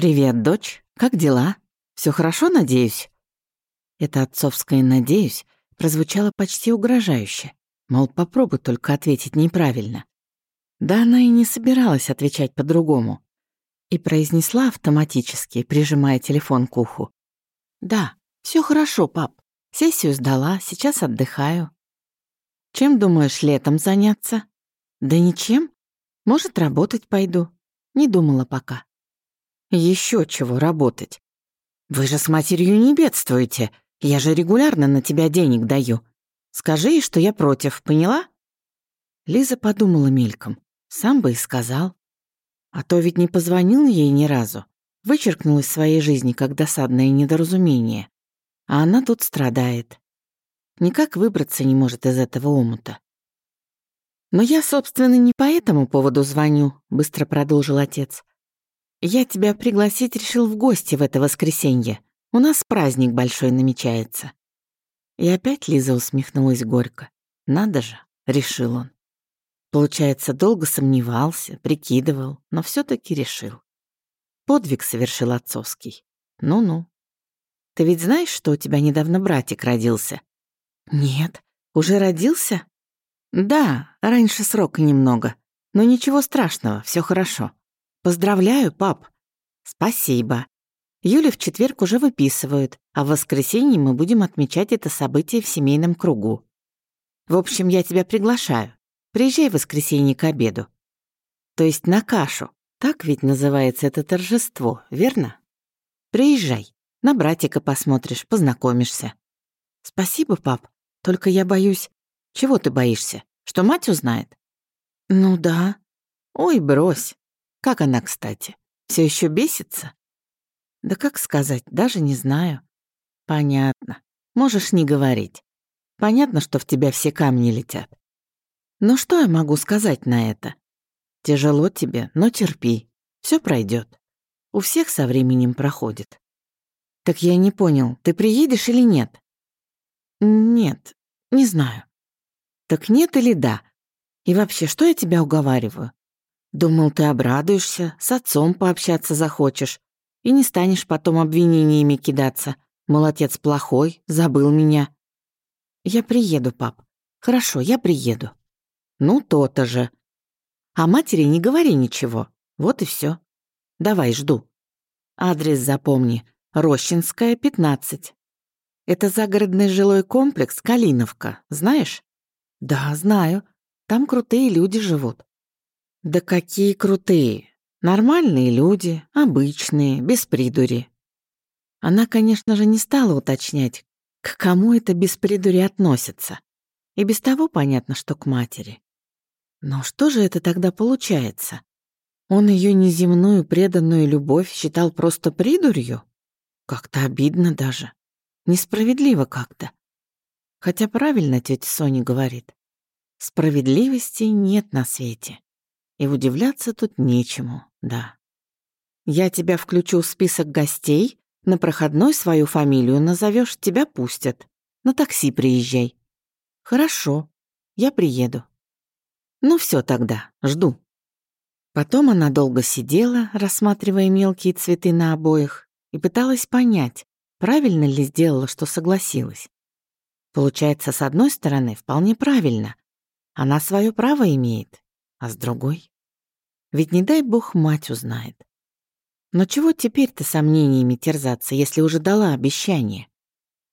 «Привет, дочь. Как дела? Все хорошо, надеюсь?» Это отцовское «надеюсь» прозвучало почти угрожающе. Мол, попробуй только ответить неправильно. Да она и не собиралась отвечать по-другому. И произнесла автоматически, прижимая телефон к уху. «Да, все хорошо, пап. Сессию сдала, сейчас отдыхаю». «Чем думаешь летом заняться?» «Да ничем. Может, работать пойду. Не думала пока». Еще чего работать? Вы же с матерью не бедствуете. Я же регулярно на тебя денег даю. Скажи ей, что я против, поняла?» Лиза подумала мельком. Сам бы и сказал. А то ведь не позвонил ей ни разу. Вычеркнул из своей жизни как досадное недоразумение. А она тут страдает. Никак выбраться не может из этого омута. «Но я, собственно, не по этому поводу звоню», — быстро продолжил отец. «Я тебя пригласить решил в гости в это воскресенье. У нас праздник большой намечается». И опять Лиза усмехнулась горько. «Надо же», — решил он. Получается, долго сомневался, прикидывал, но все таки решил. Подвиг совершил отцовский. Ну-ну. Ты ведь знаешь, что у тебя недавно братик родился? Нет. Уже родился? Да, раньше срока немного. Но ничего страшного, все хорошо. «Поздравляю, пап!» «Спасибо. Юля в четверг уже выписывают, а в воскресенье мы будем отмечать это событие в семейном кругу. В общем, я тебя приглашаю. Приезжай в воскресенье к обеду. То есть на кашу. Так ведь называется это торжество, верно? Приезжай. На братика посмотришь, познакомишься. Спасибо, пап. Только я боюсь... Чего ты боишься? Что мать узнает? Ну да. Ой, брось. Как она, кстати? Все еще бесится? Да как сказать, даже не знаю. Понятно. Можешь не говорить. Понятно, что в тебя все камни летят. Но что я могу сказать на это? Тяжело тебе, но терпи. Все пройдет. У всех со временем проходит. Так я не понял, ты приедешь или нет? Нет, не знаю. Так нет или да? И вообще, что я тебя уговариваю? Думал, ты обрадуешься, с отцом пообщаться захочешь и не станешь потом обвинениями кидаться. Мол, отец плохой, забыл меня. Я приеду, пап. Хорошо, я приеду. Ну, то-то же. А матери не говори ничего. Вот и все. Давай, жду. Адрес запомни. Рощинская, 15. Это загородный жилой комплекс Калиновка, знаешь? Да, знаю. Там крутые люди живут. Да какие крутые. Нормальные люди, обычные, без придури. Она, конечно же, не стала уточнять, к кому это без придури относится. И без того понятно, что к матери. Но что же это тогда получается? Он ее неземную преданную любовь считал просто придурью? Как-то обидно даже. Несправедливо как-то. Хотя правильно тетя Соня говорит. Справедливости нет на свете. И удивляться тут нечему, да. Я тебя включу в список гостей, на проходной свою фамилию назовешь, тебя пустят. На такси приезжай. Хорошо, я приеду. Ну все тогда, жду. Потом она долго сидела, рассматривая мелкие цветы на обоих, и пыталась понять, правильно ли сделала, что согласилась. Получается, с одной стороны, вполне правильно. Она свое право имеет, а с другой... Ведь не дай бог мать узнает. Но чего теперь-то сомнениями терзаться, если уже дала обещание?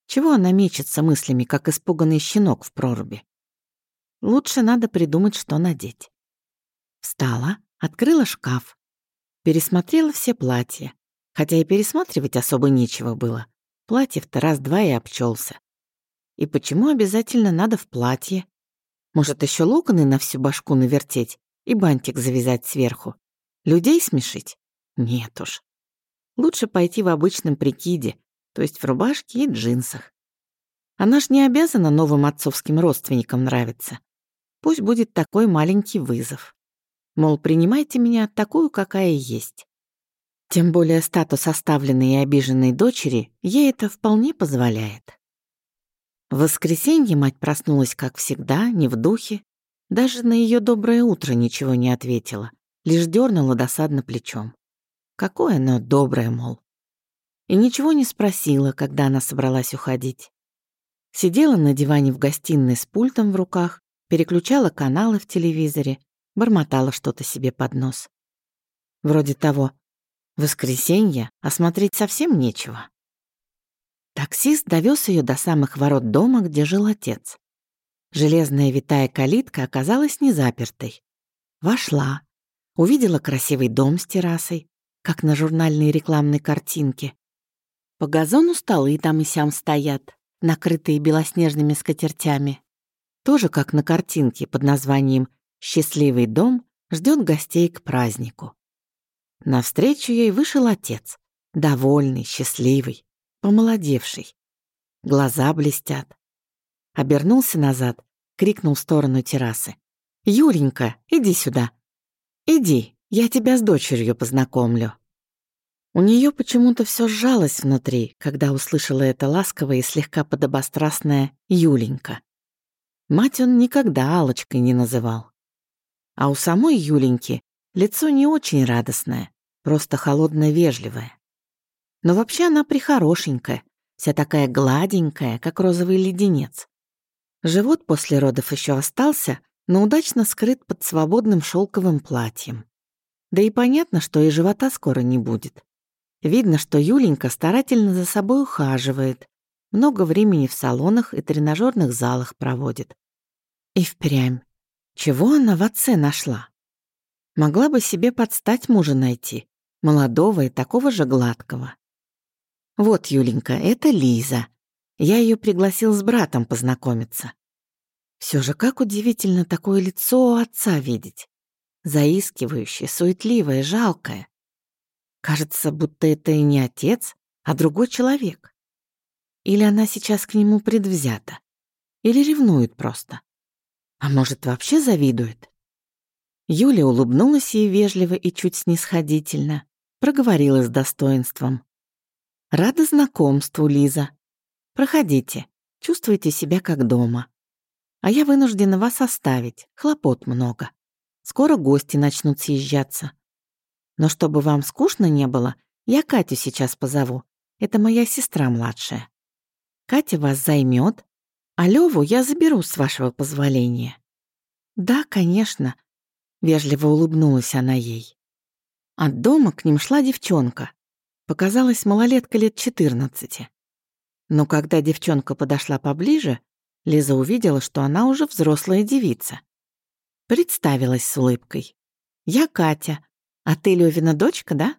Чего она мечется мыслями, как испуганный щенок в проруби? Лучше надо придумать, что надеть. Встала, открыла шкаф, пересмотрела все платья, хотя и пересматривать особо нечего было. Платьев-то раз-два и обчелся. И почему обязательно надо в платье? Может, еще локоны на всю башку навертеть и бантик завязать сверху. Людей смешить? Нет уж. Лучше пойти в обычном прикиде, то есть в рубашке и джинсах. Она ж не обязана новым отцовским родственникам нравиться. Пусть будет такой маленький вызов. Мол, принимайте меня такую, какая есть. Тем более статус оставленной и обиженной дочери ей это вполне позволяет. В воскресенье мать проснулась, как всегда, не в духе, даже на ее доброе утро ничего не ответила, лишь дернула досадно плечом. какое оно доброе, мол. И ничего не спросила, когда она собралась уходить. Сидела на диване в гостиной с пультом в руках, переключала каналы в телевизоре, бормотала что-то себе под нос. Вроде того, воскресенье, а смотреть совсем нечего. Таксист довез ее до самых ворот дома, где жил отец. Железная витая калитка оказалась незапертой. Вошла, увидела красивый дом с террасой, как на журнальной рекламной картинке. По газону столы там и сям стоят, накрытые белоснежными скатертями. Тоже как на картинке под названием «Счастливый дом ждет гостей к празднику». Навстречу ей вышел отец, довольный, счастливый, помолодевший. Глаза блестят. Обернулся назад, крикнул в сторону террасы. «Юленька, иди сюда. Иди, я тебя с дочерью познакомлю». У нее почему-то все сжалось внутри, когда услышала это ласковое и слегка подобострастное «Юленька». Мать он никогда Алочкой не называл. А у самой Юленьки лицо не очень радостное, просто холодно-вежливое. Но вообще она прихорошенькая, вся такая гладенькая, как розовый леденец. Живот после родов еще остался, но удачно скрыт под свободным шелковым платьем. Да и понятно, что и живота скоро не будет. Видно, что Юленька старательно за собой ухаживает, много времени в салонах и тренажерных залах проводит. И впрямь. Чего она в отце нашла? Могла бы себе подстать мужа найти, молодого и такого же гладкого. Вот, Юленька, это Лиза. Я ее пригласил с братом познакомиться. Все же как удивительно такое лицо у отца видеть. Заискивающее, суетливое, жалкое. Кажется, будто это и не отец, а другой человек. Или она сейчас к нему предвзята. Или ревнует просто. А может, вообще завидует? Юля улыбнулась ей вежливо и чуть снисходительно, проговорила с достоинством. «Рада знакомству, Лиза. Проходите, чувствуйте себя как дома. А я вынуждена вас оставить, хлопот много. Скоро гости начнут съезжаться. Но чтобы вам скучно не было, я Катю сейчас позову. Это моя сестра младшая. Катя вас займет, а Леву я заберу с вашего позволения». «Да, конечно», — вежливо улыбнулась она ей. От дома к ним шла девчонка. Показалась малолетка лет 14. Но когда девчонка подошла поближе, Лиза увидела, что она уже взрослая девица. Представилась с улыбкой. «Я Катя, а ты Левина дочка, да?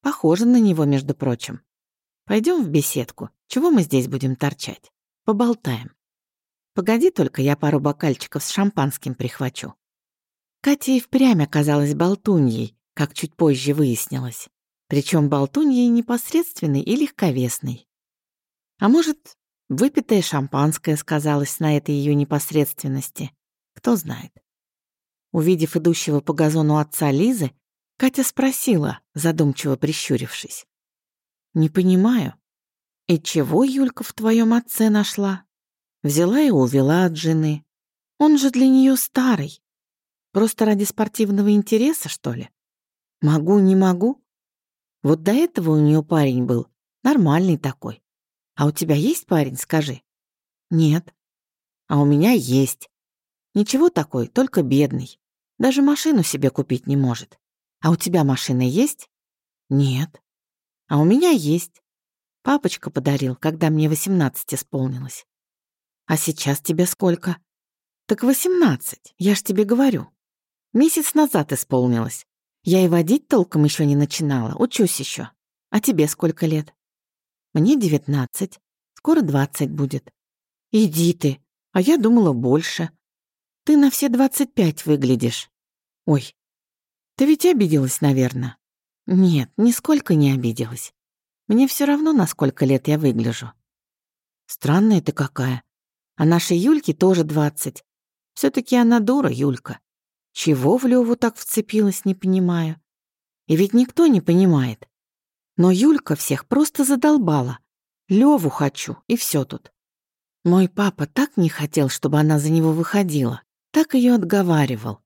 Похожа на него, между прочим. Пойдем в беседку. Чего мы здесь будем торчать? Поболтаем. Погоди только, я пару бокальчиков с шампанским прихвачу. Катя и впрямь оказалась болтуньей, как чуть позже выяснилось. Причем болтуньей непосредственной и легковесной. А может, выпитое шампанское сказалось на этой ее непосредственности. Кто знает. Увидев идущего по газону отца Лизы, Катя спросила, задумчиво прищурившись. «Не понимаю. И чего Юлька в твоем отце нашла? Взяла и увела от жены. Он же для нее старый. Просто ради спортивного интереса, что ли? Могу, не могу. Вот до этого у нее парень был, нормальный такой. А у тебя есть парень, скажи? Нет. А у меня есть. Ничего такой, только бедный. Даже машину себе купить не может. А у тебя машина есть? Нет. А у меня есть. Папочка подарил, когда мне 18 исполнилось. А сейчас тебе сколько? Так 18, я ж тебе говорю. Месяц назад исполнилось. Я и водить толком еще не начинала, учусь еще. А тебе сколько лет? Мне 19, скоро 20 будет. Иди ты, а я думала больше. Ты на все 25 выглядишь. Ой, ты ведь обиделась, наверное. Нет, нисколько не обиделась. Мне все равно, на сколько лет я выгляжу. Странная ты какая. А нашей Юльке тоже двадцать. все таки она дура, Юлька. Чего в Леву так вцепилась, не понимаю. И ведь никто не понимает. Но Юлька всех просто задолбала. Леву хочу, и все тут. Мой папа так не хотел, чтобы она за него выходила. Так ее отговаривал.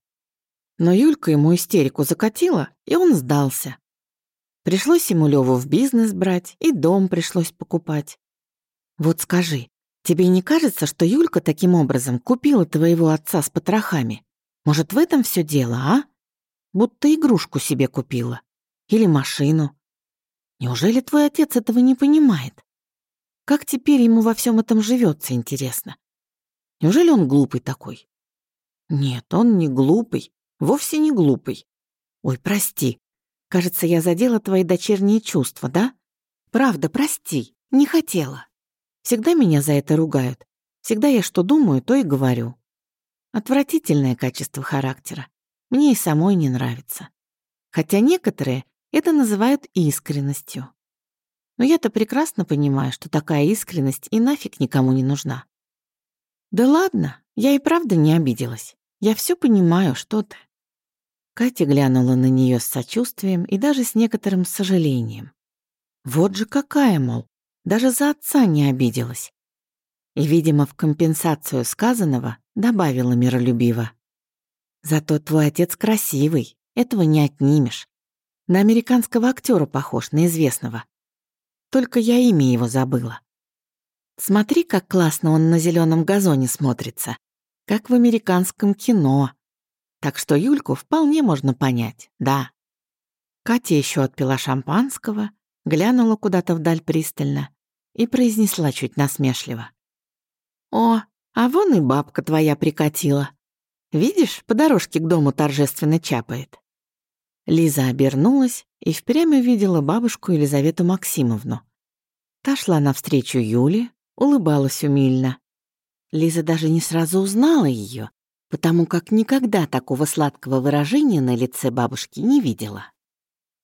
Но Юлька ему истерику закатила, и он сдался. Пришлось ему Леву в бизнес брать, и дом пришлось покупать. Вот скажи, тебе не кажется, что Юлька таким образом купила твоего отца с потрохами? Может, в этом все дело, а? Будто игрушку себе купила. Или машину. Неужели твой отец этого не понимает? Как теперь ему во всем этом живется, интересно? Неужели он глупый такой? Нет, он не глупый, вовсе не глупый. Ой, прости, Кажется, я задела твои дочерние чувства, да? Правда, прости, не хотела. Всегда меня за это ругают. Всегда я что думаю, то и говорю. Отвратительное качество характера. Мне и самой не нравится. Хотя некоторые это называют искренностью. Но я-то прекрасно понимаю, что такая искренность и нафиг никому не нужна. Да ладно, я и правда не обиделась. Я все понимаю, что ты. Катя глянула на нее с сочувствием и даже с некоторым сожалением. Вот же какая, мол, даже за отца не обиделась. И, видимо, в компенсацию сказанного добавила миролюбиво. «Зато твой отец красивый, этого не отнимешь. На американского актера похож, на известного. Только я имя его забыла. Смотри, как классно он на зеленом газоне смотрится, как в американском кино. Так что Юльку вполне можно понять, да. Катя еще отпила шампанского, глянула куда-то вдаль пристально и произнесла чуть насмешливо. «О, а вон и бабка твоя прикатила. Видишь, по дорожке к дому торжественно чапает». Лиза обернулась и впрямь увидела бабушку Елизавету Максимовну. Та шла навстречу Юле, улыбалась умильно. Лиза даже не сразу узнала ее, потому как никогда такого сладкого выражения на лице бабушки не видела.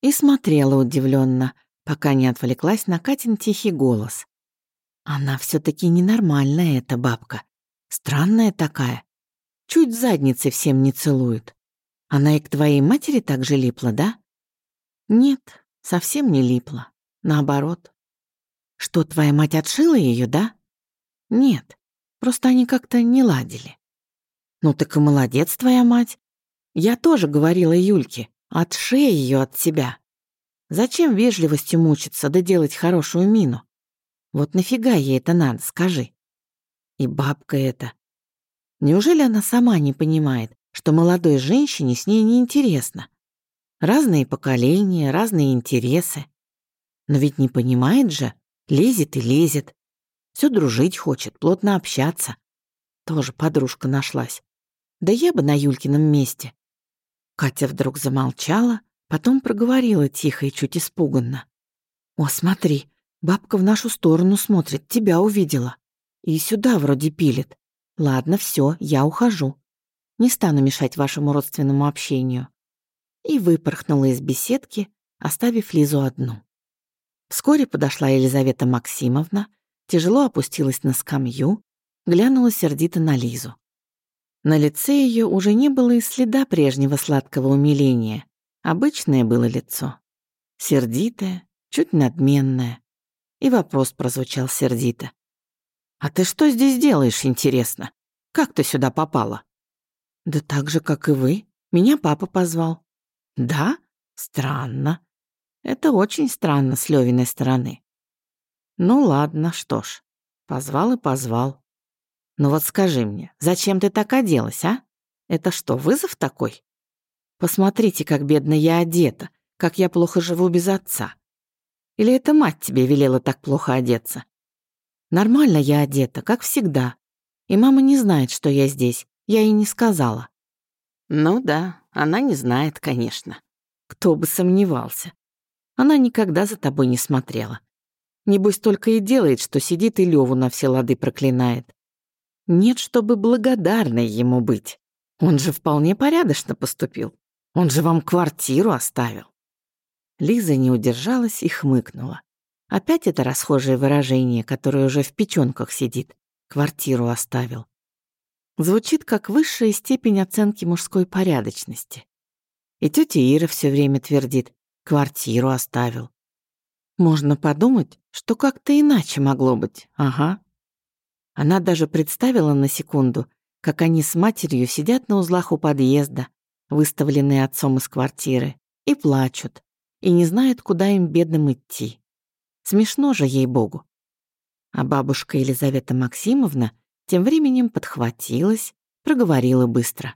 И смотрела удивленно, пока не отвлеклась на Катин тихий голос. Она все таки ненормальная, эта бабка. Странная такая. Чуть задницы всем не целует. Она и к твоей матери так же липла, да? Нет, совсем не липла. Наоборот. Что, твоя мать отшила ее, да? Нет, просто они как-то не ладили. Ну так и молодец твоя мать. Я тоже говорила Юльке, отшей ее от себя. Зачем вежливостью мучиться да делать хорошую мину? Вот нафига ей это надо, скажи? И бабка эта. Неужели она сама не понимает, что молодой женщине с ней неинтересно? Разные поколения, разные интересы. Но ведь не понимает же, лезет и лезет. Все дружить хочет, плотно общаться. Тоже подружка нашлась. Да я бы на Юлькином месте. Катя вдруг замолчала, потом проговорила тихо и чуть испуганно. «О, смотри, бабка в нашу сторону смотрит, тебя увидела. И сюда вроде пилит. Ладно, все, я ухожу. Не стану мешать вашему родственному общению». И выпорхнула из беседки, оставив Лизу одну. Вскоре подошла Елизавета Максимовна, тяжело опустилась на скамью, глянула сердито на Лизу. На лице ее уже не было и следа прежнего сладкого умиления. Обычное было лицо. Сердитое, чуть надменное. И вопрос прозвучал сердито. «А ты что здесь делаешь, интересно? Как ты сюда попала?» «Да так же, как и вы. Меня папа позвал». «Да? Странно. Это очень странно с Левиной стороны». «Ну ладно, что ж. Позвал и позвал. Ну вот скажи мне, зачем ты так оделась, а? Это что, вызов такой? Посмотрите, как бедно я одета, как я плохо живу без отца. Или это мать тебе велела так плохо одеться? Нормально я одета, как всегда. И мама не знает, что я здесь. Я ей не сказала. Ну да, она не знает, конечно. Кто бы сомневался. Она никогда за тобой не смотрела. Небось, только и делает, что сидит и Леву на все лады проклинает. Нет, чтобы благодарной ему быть. Он же вполне порядочно поступил. Он же вам квартиру оставил. Лиза не удержалась и хмыкнула. Опять это расхожее выражение, которое уже в печёнках сидит. Квартиру оставил. Звучит как высшая степень оценки мужской порядочности. И тетя Ира все время твердит «квартиру оставил». Можно подумать, что как-то иначе могло быть, ага. Она даже представила на секунду, как они с матерью сидят на узлах у подъезда, выставленные отцом из квартиры, и плачут. и не знают, куда им бедным идти. Смешно же ей-богу. А бабушка Елизавета Максимовна тем временем подхватилась, проговорила быстро.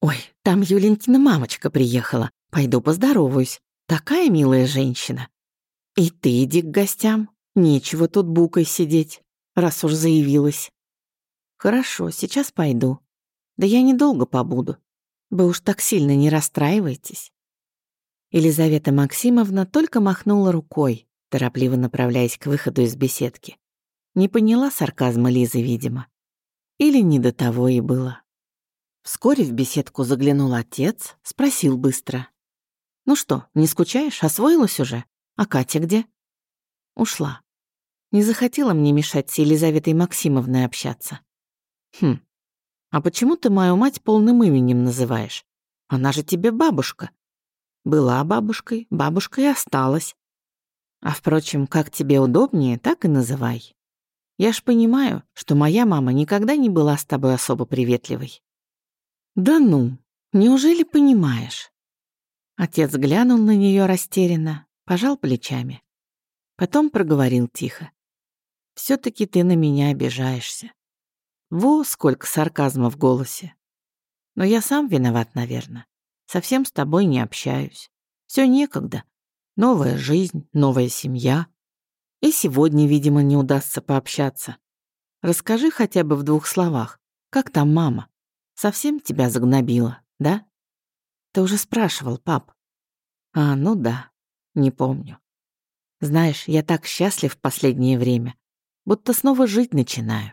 «Ой, там Юленькина мамочка приехала. Пойду поздороваюсь. Такая милая женщина. И ты иди к гостям. Нечего тут букой сидеть, раз уж заявилась. Хорошо, сейчас пойду. Да я недолго побуду. Вы уж так сильно не расстраивайтесь. Елизавета Максимовна только махнула рукой, торопливо направляясь к выходу из беседки. Не поняла сарказма Лизы, видимо. Или не до того и было. Вскоре в беседку заглянул отец, спросил быстро. «Ну что, не скучаешь? Освоилась уже? А Катя где?» Ушла. Не захотела мне мешать с Елизаветой Максимовной общаться. Хм, а почему ты мою мать полным именем называешь? Она же тебе бабушка. Была бабушкой, бабушкой осталась. А впрочем, как тебе удобнее, так и называй. Я ж понимаю, что моя мама никогда не была с тобой особо приветливой. Да ну, неужели понимаешь? Отец глянул на нее растерянно, пожал плечами. Потом проговорил тихо все таки ты на меня обижаешься. Во, сколько сарказма в голосе. Но я сам виноват, наверное. Совсем с тобой не общаюсь. Все некогда. Новая жизнь, новая семья. И сегодня, видимо, не удастся пообщаться. Расскажи хотя бы в двух словах, как там мама? Совсем тебя загнобила, да? Ты уже спрашивал, пап. А, ну да, не помню. Знаешь, я так счастлив в последнее время будто снова жить начинаю.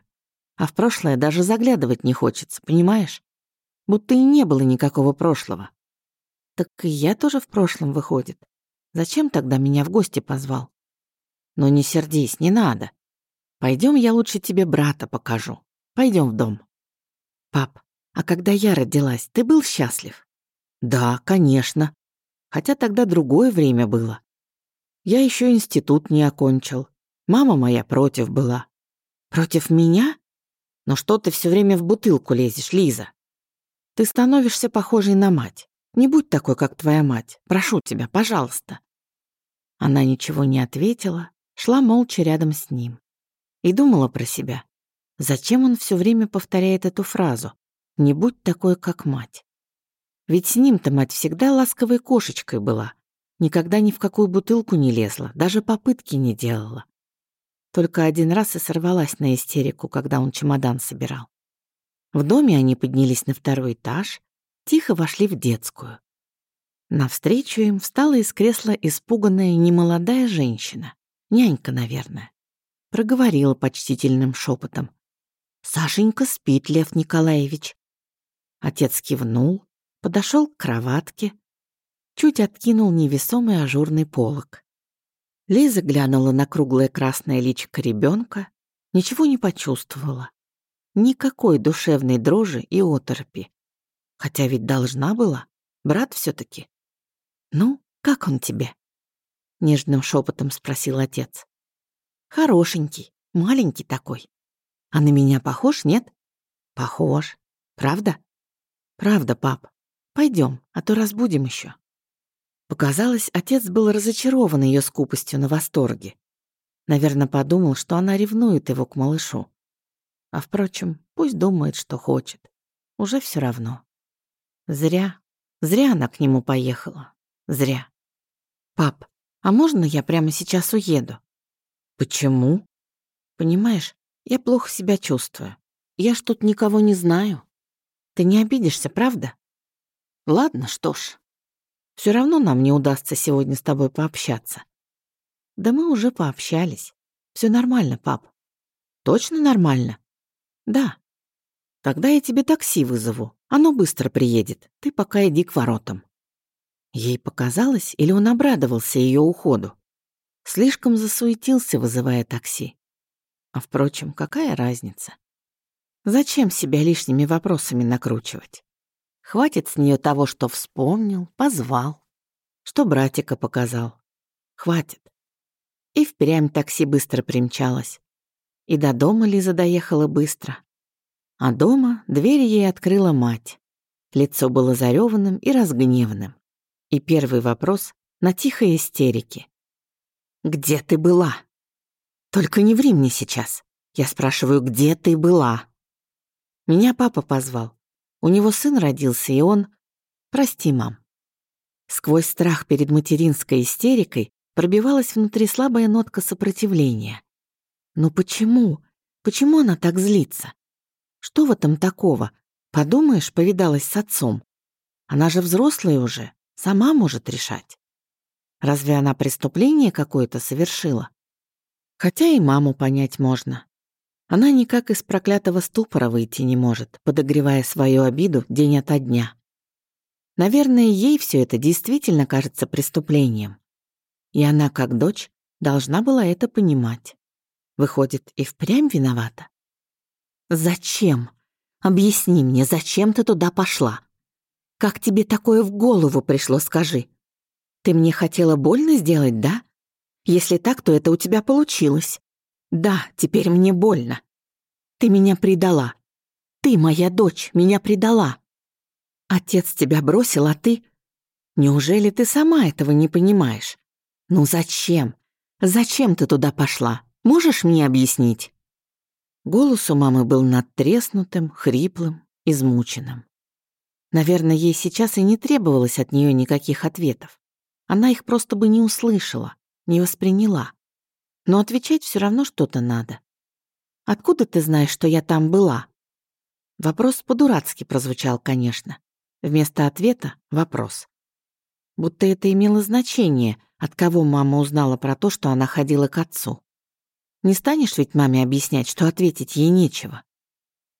А в прошлое даже заглядывать не хочется, понимаешь? Будто и не было никакого прошлого. Так и я тоже в прошлом, выходит. Зачем тогда меня в гости позвал? Ну не сердись, не надо. Пойдем, я лучше тебе брата покажу. Пойдем в дом. Пап, а когда я родилась, ты был счастлив? Да, конечно. Хотя тогда другое время было. Я еще институт не окончил. Мама моя против была. Против меня? Но что ты все время в бутылку лезешь, Лиза? Ты становишься похожей на мать. Не будь такой, как твоя мать. Прошу тебя, пожалуйста. Она ничего не ответила, шла молча рядом с ним. И думала про себя. Зачем он все время повторяет эту фразу? «Не будь такой, как мать». Ведь с ним-то мать всегда ласковой кошечкой была. Никогда ни в какую бутылку не лезла, даже попытки не делала. Только один раз и сорвалась на истерику, когда он чемодан собирал. В доме они поднялись на второй этаж, тихо вошли в детскую. Навстречу им встала из кресла испуганная немолодая женщина, нянька, наверное. Проговорила почтительным шепотом. «Сашенька спит, Лев Николаевич». Отец кивнул, подошел к кроватке, чуть откинул невесомый ажурный полог. Лиза глянула на круглое красное личико ребенка, ничего не почувствовала. Никакой душевной дрожи и оторопи. Хотя ведь должна была, брат все таки «Ну, как он тебе?» Нежным шепотом спросил отец. «Хорошенький, маленький такой. А на меня похож, нет?» «Похож. Правда?» «Правда, пап. Пойдем, а то разбудим еще. Показалось, отец был разочарован ее скупостью на восторге. Наверное, подумал, что она ревнует его к малышу. А впрочем, пусть думает, что хочет. Уже все равно. Зря. Зря она к нему поехала. Зря. «Пап, а можно я прямо сейчас уеду?» «Почему?» «Понимаешь, я плохо себя чувствую. Я ж тут никого не знаю. Ты не обидишься, правда?» «Ладно, что ж, все равно нам не удастся сегодня с тобой пообщаться. Да мы уже пообщались. Все нормально, пап. Точно нормально? Да. Тогда я тебе такси вызову. Оно быстро приедет. Ты пока иди к воротам. Ей показалось, или он обрадовался ее уходу. Слишком засуетился, вызывая такси. А впрочем, какая разница? Зачем себя лишними вопросами накручивать? Хватит с нее того, что вспомнил, позвал, что братика показал. Хватит. И впрямь такси быстро примчалось. И до дома Лиза доехала быстро. А дома дверь ей открыла мать. Лицо было зареванным и разгневанным. И первый вопрос, на тихой истерике. «Где ты была?» «Только не ври мне сейчас. Я спрашиваю, где ты была?» Меня папа позвал. У него сын родился, и он... Прости, мам. Сквозь страх перед материнской истерикой пробивалась внутри слабая нотка сопротивления. Но почему? Почему она так злится? Что в этом такого? Подумаешь, повидалась с отцом. Она же взрослая уже, сама может решать. Разве она преступление какое-то совершила? Хотя и маму понять можно. Она никак из проклятого ступора выйти не может, подогревая свою обиду день ото дня. Наверное, ей все это действительно кажется преступлением. И она, как дочь, должна была это понимать. Выходит, и впрямь виновата. «Зачем? Объясни мне, зачем ты туда пошла? Как тебе такое в голову пришло, скажи? Ты мне хотела больно сделать, да? Если так, то это у тебя получилось. Да, теперь мне больно. Ты меня предала. Ты, моя дочь, меня предала. Отец тебя бросил, а ты... Неужели ты сама этого не понимаешь? Ну зачем? Зачем ты туда пошла? Можешь мне объяснить?» Голос у мамы был надтреснутым, хриплым, измученным. Наверное, ей сейчас и не требовалось от нее никаких ответов. Она их просто бы не услышала, не восприняла. Но отвечать все равно что-то надо. «Откуда ты знаешь, что я там была?» Вопрос по-дурацки прозвучал, конечно. Вместо ответа — вопрос. Будто это имело значение, от кого мама узнала про то, что она ходила к отцу. Не станешь ведь маме объяснять, что ответить ей нечего.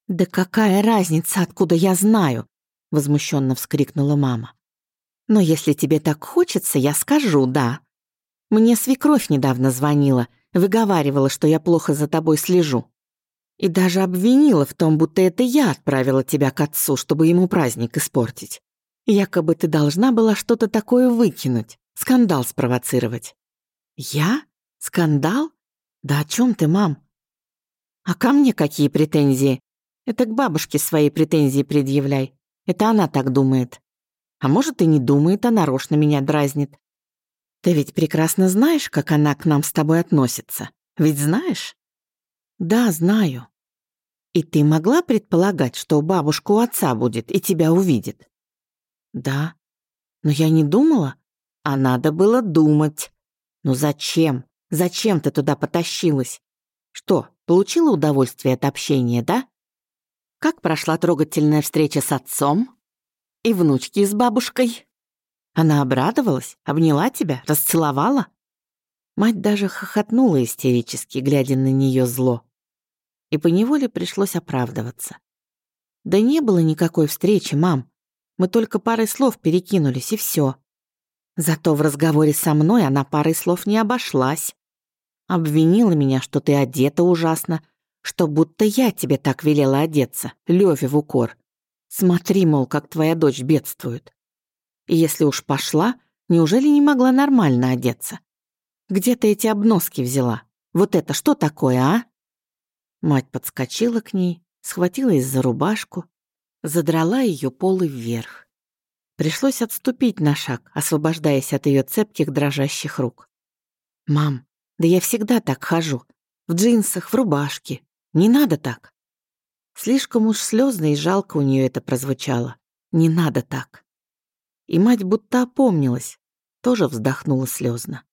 «Да какая разница, откуда я знаю?» — возмущенно вскрикнула мама. «Но если тебе так хочется, я скажу, да. Мне свекровь недавно звонила, выговаривала, что я плохо за тобой слежу. И даже обвинила в том, будто это я отправила тебя к отцу, чтобы ему праздник испортить. Якобы ты должна была что-то такое выкинуть, скандал спровоцировать. Я? Скандал? Да о чем ты, мам? А ко мне какие претензии? Это к бабушке свои претензии предъявляй. Это она так думает. А может, и не думает, а нарочно меня дразнит. Ты ведь прекрасно знаешь, как она к нам с тобой относится. Ведь знаешь? «Да, знаю». «И ты могла предполагать, что бабушка у отца будет и тебя увидит?» «Да». «Но я не думала. А надо было думать. Ну зачем? Зачем ты туда потащилась? Что, получила удовольствие от общения, да? Как прошла трогательная встреча с отцом? И внучки с бабушкой?» Она обрадовалась, обняла тебя, расцеловала? Мать даже хохотнула истерически, глядя на нее зло. И поневоле пришлось оправдываться. «Да не было никакой встречи, мам. Мы только парой слов перекинулись, и все. Зато в разговоре со мной она парой слов не обошлась. Обвинила меня, что ты одета ужасно, что будто я тебе так велела одеться, Лёве в укор. Смотри, мол, как твоя дочь бедствует. И если уж пошла, неужели не могла нормально одеться? Где ты эти обноски взяла? Вот это что такое, а?» Мать подскочила к ней, схватилась за рубашку, задрала ее полы вверх. Пришлось отступить на шаг, освобождаясь от ее цепких дрожащих рук. «Мам, да я всегда так хожу. В джинсах, в рубашке. Не надо так». Слишком уж слезно и жалко у нее это прозвучало. «Не надо так». И мать будто опомнилась, тоже вздохнула слезно.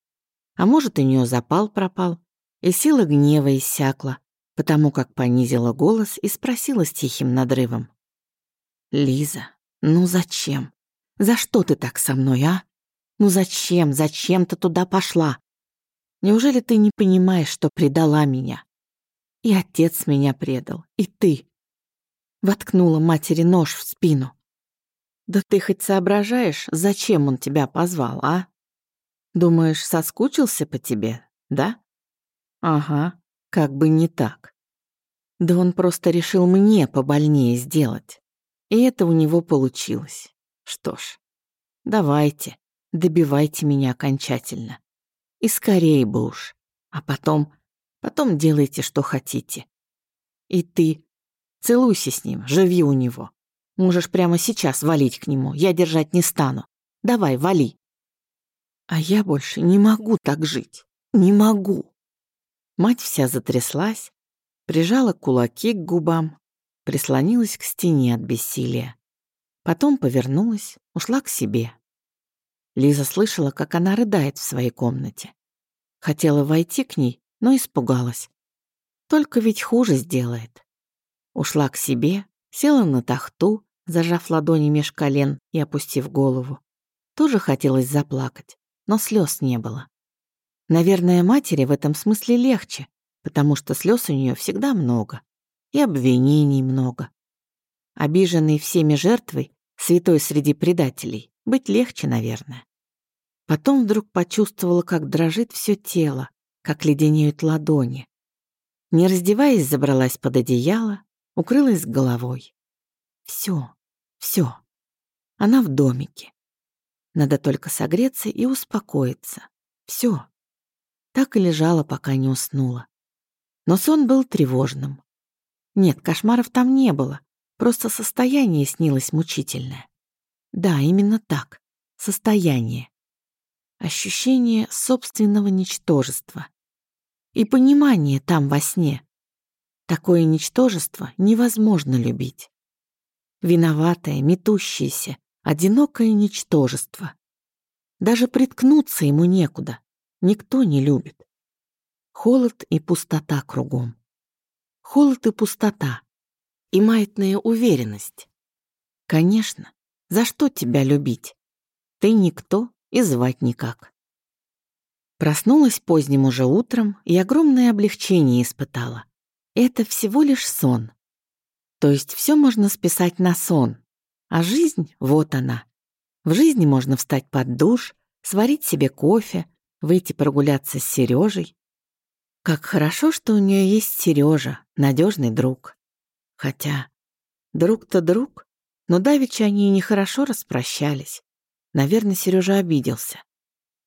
А может, у нее запал пропал, и сила гнева иссякла, потому как понизила голос и спросила с тихим надрывом. «Лиза, ну зачем? За что ты так со мной, а? Ну зачем, зачем ты туда пошла? Неужели ты не понимаешь, что предала меня? И отец меня предал, и ты». Воткнула матери нож в спину. «Да ты хоть соображаешь, зачем он тебя позвал, а?» Думаешь, соскучился по тебе, да? Ага, как бы не так. Да он просто решил мне побольнее сделать. И это у него получилось. Что ж, давайте, добивайте меня окончательно. И скорее бы уж. А потом, потом делайте, что хотите. И ты целуйся с ним, живи у него. Можешь прямо сейчас валить к нему, я держать не стану. Давай, вали. А я больше не могу так жить. Не могу. Мать вся затряслась, прижала кулаки к губам, прислонилась к стене от бессилия. Потом повернулась, ушла к себе. Лиза слышала, как она рыдает в своей комнате. Хотела войти к ней, но испугалась. Только ведь хуже сделает. Ушла к себе, села на тахту, зажав ладони меж колен и опустив голову. Тоже хотелось заплакать, но слез не было. Наверное, матери в этом смысле легче, потому что слез у нее всегда много. И обвинений много. Обиженный всеми жертвой, святой среди предателей, быть легче, наверное. Потом вдруг почувствовала, как дрожит все тело, как леденеют ладони. Не раздеваясь, забралась под одеяло, укрылась головой. Все, все. Она в домике. Надо только согреться и успокоиться. Все. Так и лежала, пока не уснула. Но сон был тревожным. Нет, кошмаров там не было. Просто состояние снилось мучительное. Да, именно так. Состояние. Ощущение собственного ничтожества. И понимание там во сне. Такое ничтожество невозможно любить. Виноватое, метущееся, одинокое ничтожество. Даже приткнуться ему некуда. Никто не любит. Холод и пустота кругом. Холод и пустота. И маятная уверенность. Конечно, за что тебя любить? Ты никто и звать никак. Проснулась поздним уже утром и огромное облегчение испытала. Это всего лишь сон. То есть все можно списать на сон. А жизнь, вот она. В жизни можно встать под душ, сварить себе кофе, выйти прогуляться с Сережей. Как хорошо, что у нее есть Сережа, надежный друг. Хотя друг-то друг, но давеча они нехорошо распрощались. Наверное, Сережа обиделся.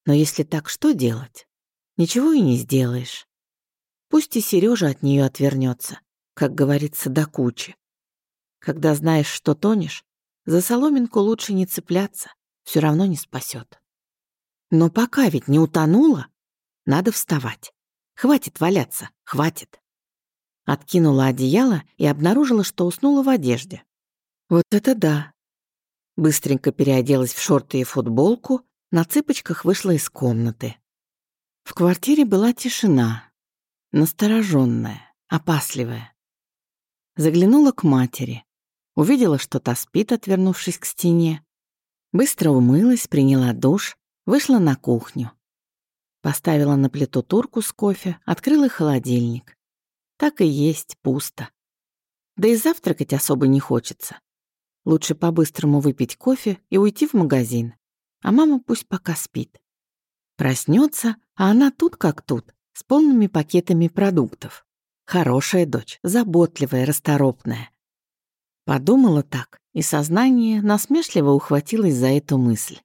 Но если так, что делать? Ничего и не сделаешь. Пусть и Сережа от нее отвернется, как говорится, до кучи. Когда знаешь, что тонешь, за соломинку лучше не цепляться, все равно не спасет. Но пока ведь не утонула, надо вставать. Хватит валяться, хватит. Откинула одеяло и обнаружила, что уснула в одежде. Вот это да. Быстренько переоделась в шорты и футболку, на цыпочках вышла из комнаты. В квартире была тишина, настороженная, опасливая. Заглянула к матери, увидела, что та спит, отвернувшись к стене. Быстро умылась, приняла душ, вышла на кухню. Поставила на плиту турку с кофе, открыла холодильник. Так и есть, пусто. Да и завтракать особо не хочется. Лучше по-быстрому выпить кофе и уйти в магазин. А мама пусть пока спит. Проснется, а она тут как тут, с полными пакетами продуктов. Хорошая дочь, заботливая, расторопная. Подумала так, и сознание насмешливо ухватилось за эту мысль.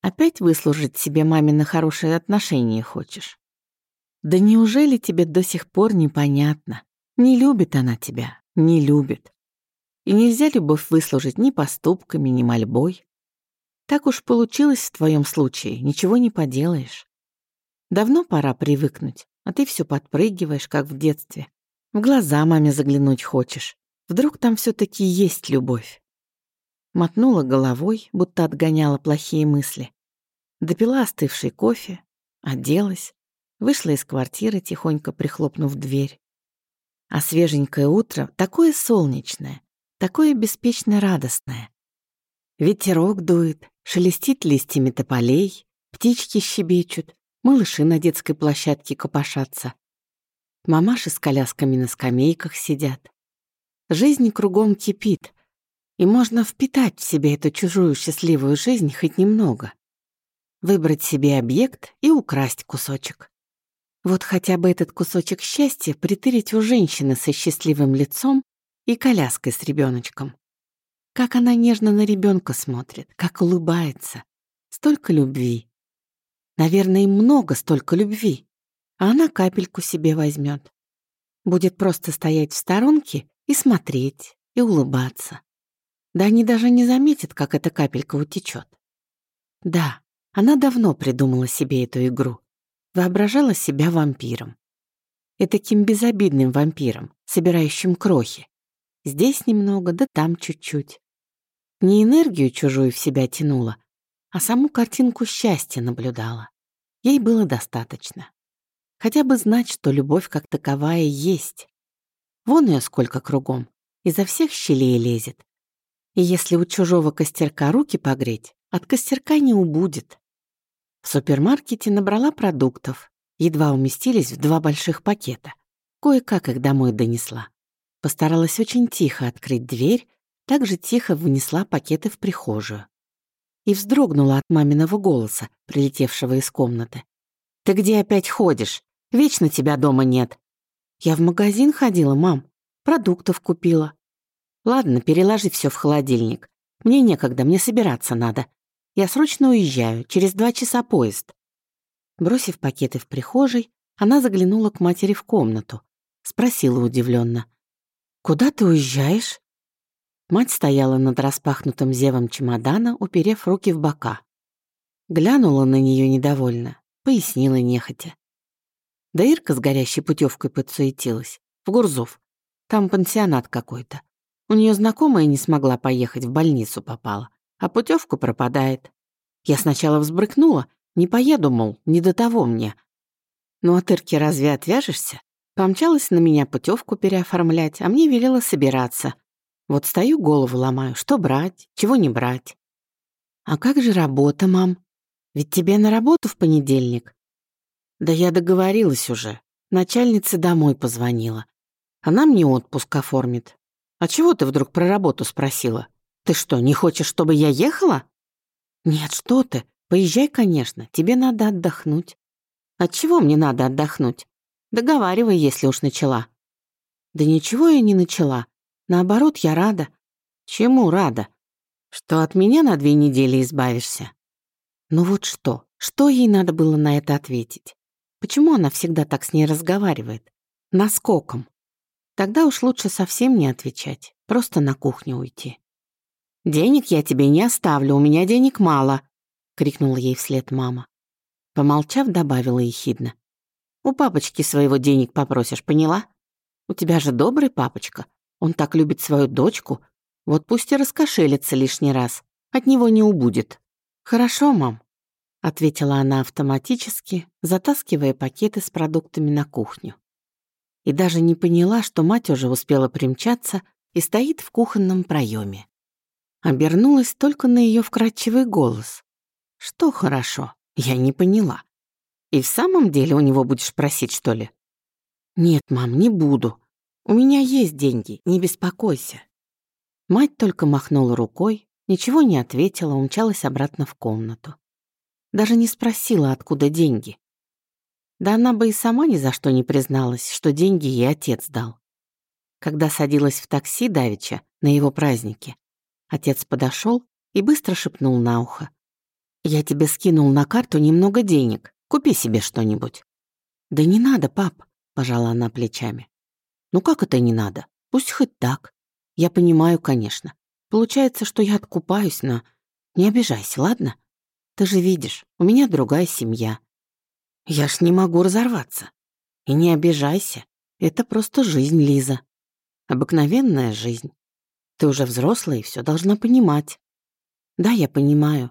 Опять выслужить себе мамино хорошее отношение хочешь? Да неужели тебе до сих пор непонятно? Не любит она тебя, не любит. И нельзя любовь выслужить ни поступками, ни мольбой. Так уж получилось в твоем случае, ничего не поделаешь. Давно пора привыкнуть, а ты все подпрыгиваешь, как в детстве. В глаза маме заглянуть хочешь. Вдруг там все таки есть любовь. Мотнула головой, будто отгоняла плохие мысли. Допила остывший кофе, оделась, вышла из квартиры, тихонько прихлопнув дверь. А свеженькое утро такое солнечное, такое беспечно радостное. Ветерок дует, шелестит листьями тополей, птички щебечут, малыши на детской площадке копошатся. Мамаши с колясками на скамейках сидят. Жизнь кругом кипит, и можно впитать в себе эту чужую счастливую жизнь хоть немного. Выбрать себе объект и украсть кусочек. Вот хотя бы этот кусочек счастья притырить у женщины со счастливым лицом и коляской с ребеночком. Как она нежно на ребенка смотрит, как улыбается. Столько любви. Наверное, им много столько любви. А она капельку себе возьмет. Будет просто стоять в сторонке и смотреть, и улыбаться. Да они даже не заметят, как эта капелька утечет. Да, Она давно придумала себе эту игру. Воображала себя вампиром. Этаким безобидным вампиром, собирающим крохи. Здесь немного, да там чуть-чуть. Не энергию чужую в себя тянула, а саму картинку счастья наблюдала. Ей было достаточно. Хотя бы знать, что любовь как таковая есть. Вон ее сколько кругом, изо всех щелей лезет. И если у чужого костерка руки погреть, от костерка не убудет. В супермаркете набрала продуктов, едва уместились в два больших пакета. Кое-как их домой донесла. Постаралась очень тихо открыть дверь, также тихо вынесла пакеты в прихожую. И вздрогнула от маминого голоса, прилетевшего из комнаты. «Ты где опять ходишь? Вечно тебя дома нет». «Я в магазин ходила, мам. Продуктов купила». «Ладно, переложи все в холодильник. Мне некогда, мне собираться надо. Я срочно уезжаю, через два часа поезд». Бросив пакеты в прихожей, она заглянула к матери в комнату. Спросила удивленно: «Куда ты уезжаешь?» Мать стояла над распахнутым зевом чемодана, уперев руки в бока. Глянула на нее недовольно, пояснила нехотя. Да Ирка с горящей путевкой подсуетилась. В Гурзов. Там пансионат какой-то. У нее знакомая не смогла поехать, в больницу попала. А путевку пропадает. Я сначала взбрыкнула. Не поеду, мол, не до того мне. Ну от Ирки разве отвяжешься? Помчалась на меня путевку переоформлять, а мне велела собираться. Вот стою, голову ломаю, что брать, чего не брать. А как же работа, мам? Ведь тебе на работу в понедельник. Да я договорилась уже. Начальница домой позвонила. Она мне отпуск оформит. А чего ты вдруг про работу спросила? Ты что, не хочешь, чтобы я ехала? Нет, что ты. Поезжай, конечно. Тебе надо отдохнуть. От чего мне надо отдохнуть? Договаривай, если уж начала. Да ничего я не начала. Наоборот, я рада. Чему рада? Что от меня на две недели избавишься? Ну вот что? Что ей надо было на это ответить? Почему она всегда так с ней разговаривает? Наскоком. Тогда уж лучше совсем не отвечать, просто на кухню уйти. «Денег я тебе не оставлю, у меня денег мало», — крикнула ей вслед мама. Помолчав, добавила ехидно. «У папочки своего денег попросишь, поняла? У тебя же добрый папочка, он так любит свою дочку. Вот пусть и раскошелится лишний раз. От него не убудет. Хорошо, мам, ответила она автоматически, затаскивая пакеты с продуктами на кухню. И даже не поняла, что мать уже успела примчаться и стоит в кухонном проеме. Обернулась только на ее вкрадчивый голос. Что хорошо, я не поняла. И в самом деле у него будешь просить, что ли? Нет, мам, не буду. У меня есть деньги, не беспокойся». Мать только махнула рукой, ничего не ответила, умчалась обратно в комнату. Даже не спросила, откуда деньги. Да она бы и сама ни за что не призналась, что деньги ей отец дал. Когда садилась в такси Давича на его празднике, отец подошел и быстро шепнул на ухо. «Я тебе скинул на карту немного денег, купи себе что-нибудь». «Да не надо, пап», — пожала она плечами. Ну как это не надо? Пусть хоть так. Я понимаю, конечно. Получается, что я откупаюсь, но... Не обижайся, ладно? Ты же видишь, у меня другая семья. Я ж не могу разорваться. И не обижайся. Это просто жизнь, Лиза. Обыкновенная жизнь. Ты уже взрослая и все должна понимать. Да, я понимаю.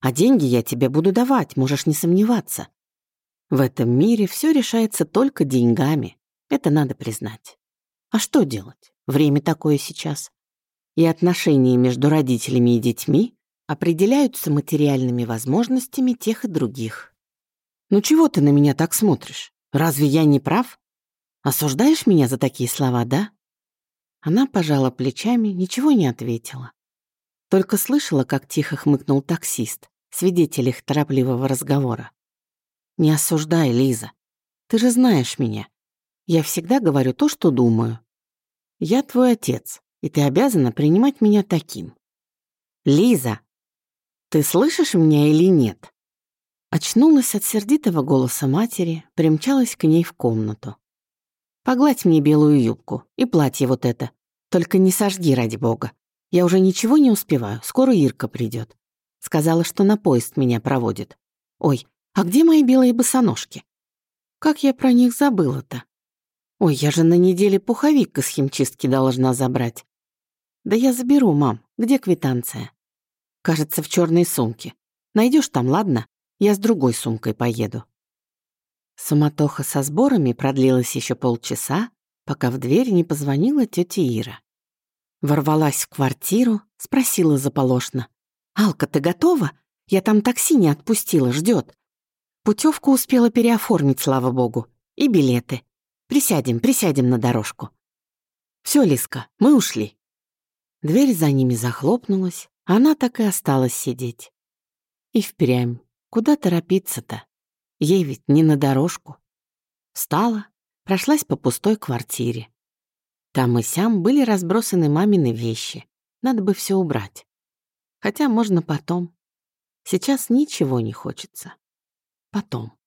А деньги я тебе буду давать, можешь не сомневаться. В этом мире все решается только деньгами. Это надо признать. А что делать? Время такое сейчас. И отношения между родителями и детьми определяются материальными возможностями тех и других. Ну чего ты на меня так смотришь? Разве я не прав? Осуждаешь меня за такие слова, да? Она пожала плечами, ничего не ответила. Только слышала, как тихо хмыкнул таксист, свидетель их торопливого разговора. «Не осуждай, Лиза. Ты же знаешь меня. Я всегда говорю то, что думаю. Я твой отец, и ты обязана принимать меня таким. Лиза, ты слышишь меня или нет? Очнулась от сердитого голоса матери, примчалась к ней в комнату. Погладь мне белую юбку и платье вот это. Только не сожги, ради бога. Я уже ничего не успеваю, скоро Ирка придет. Сказала, что на поезд меня проводит. Ой, а где мои белые босоножки? Как я про них забыла-то? Ой, я же на неделе пуховик из химчистки должна забрать. Да я заберу, мам. Где квитанция? Кажется, в черной сумке. Найдешь там, ладно? Я с другой сумкой поеду. Суматоха со сборами продлилась еще полчаса, пока в дверь не позвонила тетя Ира. Ворвалась в квартиру, спросила заполошно. «Алка, ты готова? Я там такси не отпустила, ждет. Путевку успела переоформить, слава богу. И билеты. Присядем, присядем на дорожку. Все, Лиска, мы ушли. Дверь за ними захлопнулась, она так и осталась сидеть. И впрямь, куда торопиться-то? Ей ведь не на дорожку. Встала, прошлась по пустой квартире. Там и сям были разбросаны мамины вещи. Надо бы все убрать. Хотя можно потом. Сейчас ничего не хочется. Потом.